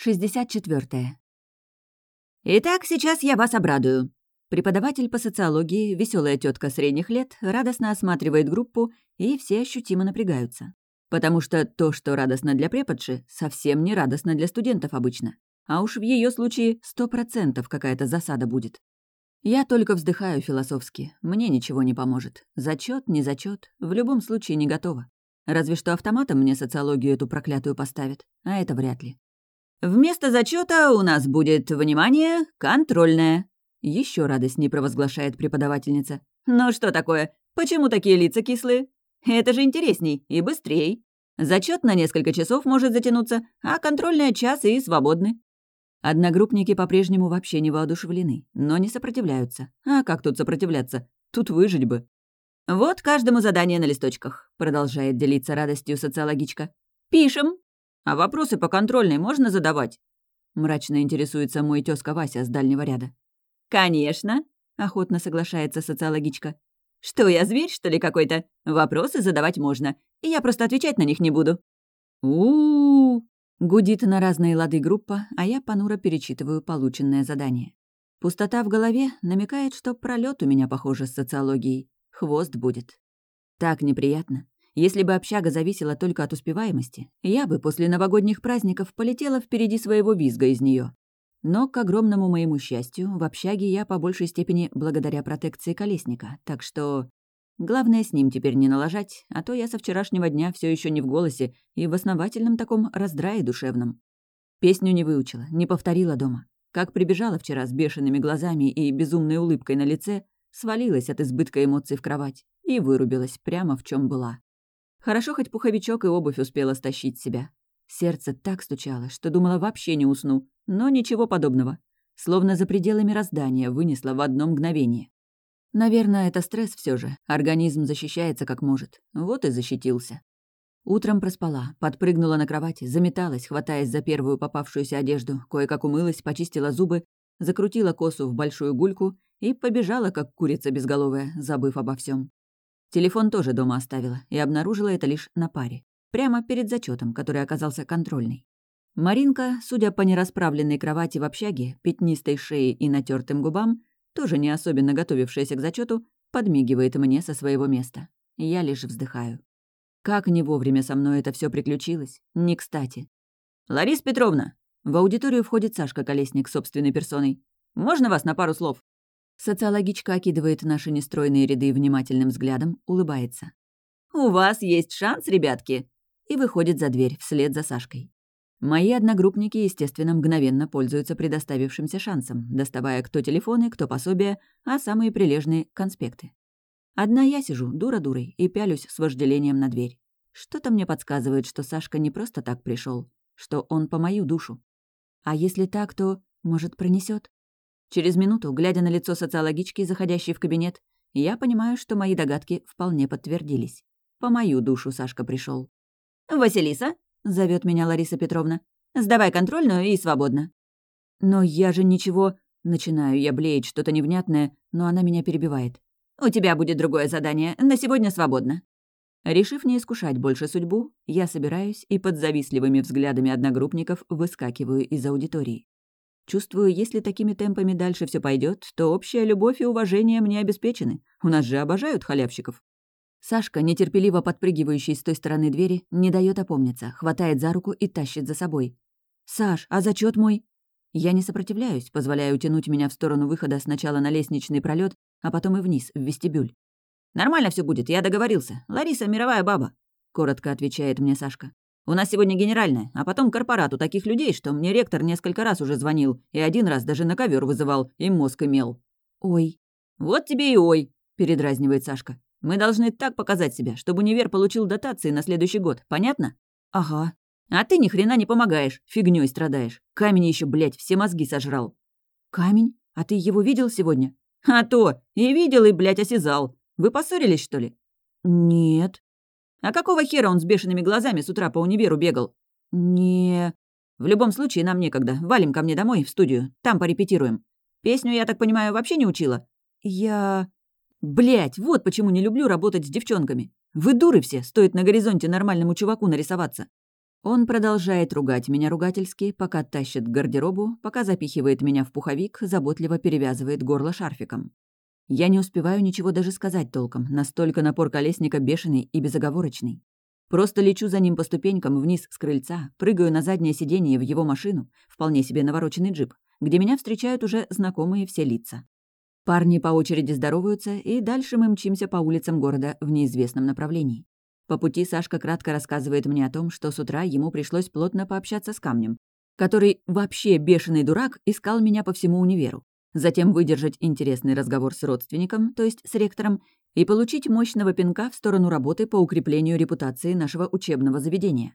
64. Итак, сейчас я вас обрадую. Преподаватель по социологии, веселая тетка средних лет, радостно осматривает группу, и все ощутимо напрягаются. Потому что то, что радостно для преподши, совсем не радостно для студентов обычно. А уж в ее случае сто процентов какая-то засада будет. Я только вздыхаю философски. Мне ничего не поможет. Зачет, не зачет, в любом случае не готова. Разве что автоматом мне социологию эту проклятую поставят, а это вряд ли. Вместо зачета у нас будет, внимание, контрольное. Еще радостней провозглашает преподавательница. Ну что такое? Почему такие лица кислые? Это же интересней и быстрей. Зачет на несколько часов может затянуться, а контрольная час и свободны. Одногруппники по-прежнему вообще не воодушевлены, но не сопротивляются. А как тут сопротивляться? Тут выжить бы. «Вот каждому задание на листочках», — продолжает делиться радостью социологичка. «Пишем, а вопросы по контрольной можно задавать?» Мрачно интересуется мой тезка Вася с дальнего ряда. «Конечно», — охотно соглашается социологичка. «Что, я зверь, что ли, какой-то? Вопросы задавать можно, и я просто отвечать на них не буду». у, -у, -у Гудит на разные лады группа, а я понуро перечитываю полученное задание. Пустота в голове намекает, что пролет у меня, похоже, с социологией. Хвост будет. Так неприятно. Если бы общага зависела только от успеваемости, я бы после новогодних праздников полетела впереди своего визга из нее. Но, к огромному моему счастью, в общаге я по большей степени благодаря протекции колесника, так что... Главное с ним теперь не налажать, а то я со вчерашнего дня все еще не в голосе и в основательном таком раздрае душевном. Песню не выучила, не повторила дома. Как прибежала вчера с бешеными глазами и безумной улыбкой на лице, свалилась от избытка эмоций в кровать и вырубилась прямо в чем была. Хорошо, хоть пуховичок и обувь успела стащить себя. Сердце так стучало, что думала вообще не усну, но ничего подобного. Словно за пределы мироздания вынесла в одно мгновение. Наверное, это стресс все же. Организм защищается как может. Вот и защитился. Утром проспала, подпрыгнула на кровати, заметалась, хватаясь за первую попавшуюся одежду, кое-как умылась, почистила зубы, закрутила косу в большую гульку и побежала, как курица безголовая, забыв обо всем. Телефон тоже дома оставила и обнаружила это лишь на паре. Прямо перед зачетом, который оказался контрольный. Маринка, судя по нерасправленной кровати в общаге, пятнистой шее и натертым губам, тоже не особенно готовившаяся к зачету, подмигивает мне со своего места. Я лишь вздыхаю. Как не вовремя со мной это все приключилось, не кстати. «Лариса Петровна!» В аудиторию входит Сашка Колесник собственной персоной. «Можно вас на пару слов?» Социологичка окидывает наши нестройные ряды внимательным взглядом, улыбается. «У вас есть шанс, ребятки!» и выходит за дверь вслед за Сашкой. Мои одногруппники, естественно, мгновенно пользуются предоставившимся шансом, доставая кто телефоны, кто пособия, а самые прилежные — конспекты. Одна я сижу, дура дурой, и пялюсь с вожделением на дверь. Что-то мне подсказывает, что Сашка не просто так пришел, что он по мою душу. А если так, то, может, пронесет? Через минуту, глядя на лицо социологички, заходящей в кабинет, я понимаю, что мои догадки вполне подтвердились. По мою душу Сашка пришел. «Василиса?» — зовет меня Лариса Петровна. «Сдавай контрольную и свободно». «Но я же ничего...» Начинаю я блеять что-то невнятное, но она меня перебивает. «У тебя будет другое задание. На сегодня свободно». Решив не искушать больше судьбу, я собираюсь и под завистливыми взглядами одногруппников выскакиваю из аудитории. Чувствую, если такими темпами дальше все пойдет, то общая любовь и уважение мне обеспечены. У нас же обожают халявщиков. Сашка, нетерпеливо подпрыгивающий с той стороны двери, не дает опомниться, хватает за руку и тащит за собой. «Саш, а зачет мой?» Я не сопротивляюсь, позволяя утянуть меня в сторону выхода сначала на лестничный пролет, а потом и вниз, в вестибюль. «Нормально все будет, я договорился. Лариса — мировая баба», — коротко отвечает мне Сашка. У нас сегодня генеральная, а потом корпорат у таких людей, что мне ректор несколько раз уже звонил, и один раз даже на ковер вызывал, и мозг имел». «Ой». «Вот тебе и ой», — передразнивает Сашка. «Мы должны так показать себя, чтобы универ получил дотации на следующий год, понятно?» «Ага». «А ты ни хрена не помогаешь, фигнёй страдаешь. Камень еще, блядь, все мозги сожрал». «Камень? А ты его видел сегодня?» «А то! И видел, и, блядь, осязал. Вы поссорились, что ли?» «Нет». А какого хера он с бешеными глазами с утра по универу бегал? Не... В любом случае, нам некогда. Валим ко мне домой, в студию. Там порепетируем. Песню, я так понимаю, вообще не учила? Я... Блять, вот почему не люблю работать с девчонками. Вы дуры все, стоит на горизонте нормальному чуваку нарисоваться. Он продолжает ругать меня ругательски, пока тащит к гардеробу, пока запихивает меня в пуховик, заботливо перевязывает горло шарфиком. Я не успеваю ничего даже сказать толком, настолько напор колесника бешеный и безоговорочный. Просто лечу за ним по ступенькам вниз с крыльца, прыгаю на заднее сиденье в его машину, вполне себе навороченный джип, где меня встречают уже знакомые все лица. Парни по очереди здороваются, и дальше мы мчимся по улицам города в неизвестном направлении. По пути Сашка кратко рассказывает мне о том, что с утра ему пришлось плотно пообщаться с камнем, который вообще бешеный дурак искал меня по всему универу затем выдержать интересный разговор с родственником, то есть с ректором, и получить мощного пинка в сторону работы по укреплению репутации нашего учебного заведения.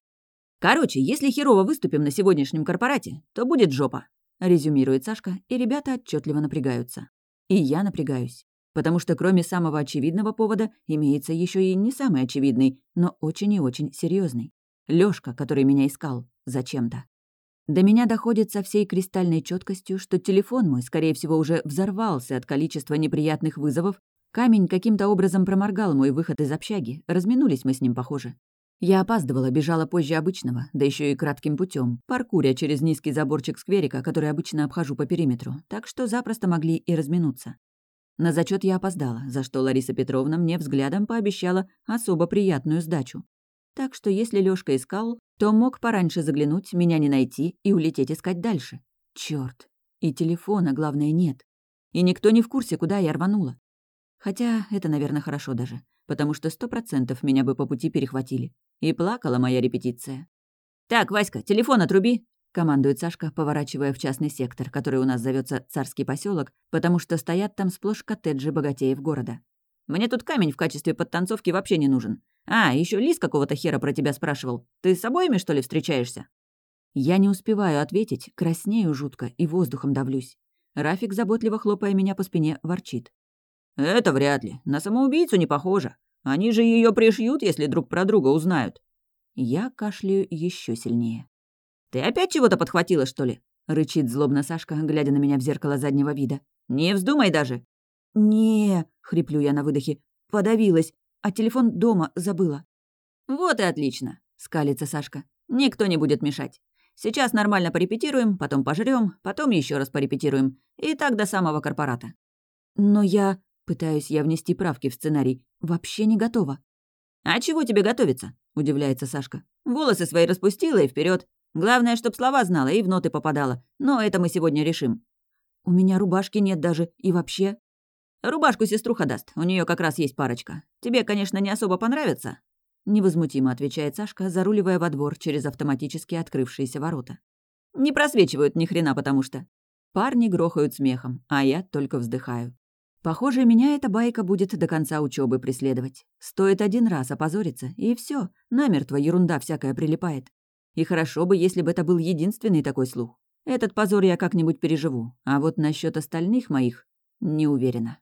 «Короче, если херово выступим на сегодняшнем корпорате, то будет жопа», — резюмирует Сашка, и ребята отчетливо напрягаются. И я напрягаюсь, потому что кроме самого очевидного повода имеется еще и не самый очевидный, но очень и очень серьезный. Лёшка, который меня искал, зачем-то. До меня доходит со всей кристальной четкостью, что телефон мой, скорее всего, уже взорвался от количества неприятных вызовов. Камень каким-то образом проморгал мой выход из общаги. Разминулись мы с ним, похоже. Я опаздывала, бежала позже обычного, да еще и кратким путем, паркуря через низкий заборчик скверика, который обычно обхожу по периметру, так что запросто могли и разминуться. На зачет я опоздала, за что Лариса Петровна мне взглядом пообещала особо приятную сдачу. Так что если Лёшка искал, то мог пораньше заглянуть, меня не найти и улететь искать дальше. Чёрт. И телефона, главное, нет. И никто не в курсе, куда я рванула. Хотя это, наверное, хорошо даже, потому что сто процентов меня бы по пути перехватили. И плакала моя репетиция. «Так, Васька, телефон отруби!» — командует Сашка, поворачивая в частный сектор, который у нас зовется Царский поселок, потому что стоят там сплошь коттеджи богатеев города. «Мне тут камень в качестве подтанцовки вообще не нужен. А, еще Лис какого-то хера про тебя спрашивал. Ты с обоими, что ли, встречаешься?» Я не успеваю ответить, краснею жутко и воздухом давлюсь. Рафик, заботливо хлопая меня по спине, ворчит. «Это вряд ли. На самоубийцу не похоже. Они же ее пришьют, если друг про друга узнают». Я кашляю еще сильнее. «Ты опять чего-то подхватила, что ли?» — рычит злобно Сашка, глядя на меня в зеркало заднего вида. «Не вздумай даже!» «Не...» — хриплю я на выдохе. «Подавилась а телефон дома забыла». «Вот и отлично», — скалится Сашка. «Никто не будет мешать. Сейчас нормально порепетируем, потом пожрем, потом еще раз порепетируем. И так до самого корпората». «Но я...» — пытаюсь я внести правки в сценарий. «Вообще не готова». «А чего тебе готовиться?» — удивляется Сашка. «Волосы свои распустила и вперед. Главное, чтоб слова знала и в ноты попадала. Но это мы сегодня решим». «У меня рубашки нет даже. И вообще...» «Рубашку сеструха даст, у нее как раз есть парочка. Тебе, конечно, не особо понравится». Невозмутимо отвечает Сашка, заруливая во двор через автоматически открывшиеся ворота. «Не просвечивают ни хрена, потому что...» Парни грохают смехом, а я только вздыхаю. Похоже, меня эта байка будет до конца учебы преследовать. Стоит один раз опозориться, и все, намертво ерунда всякая прилипает. И хорошо бы, если бы это был единственный такой слух. Этот позор я как-нибудь переживу, а вот насчет остальных моих не уверена.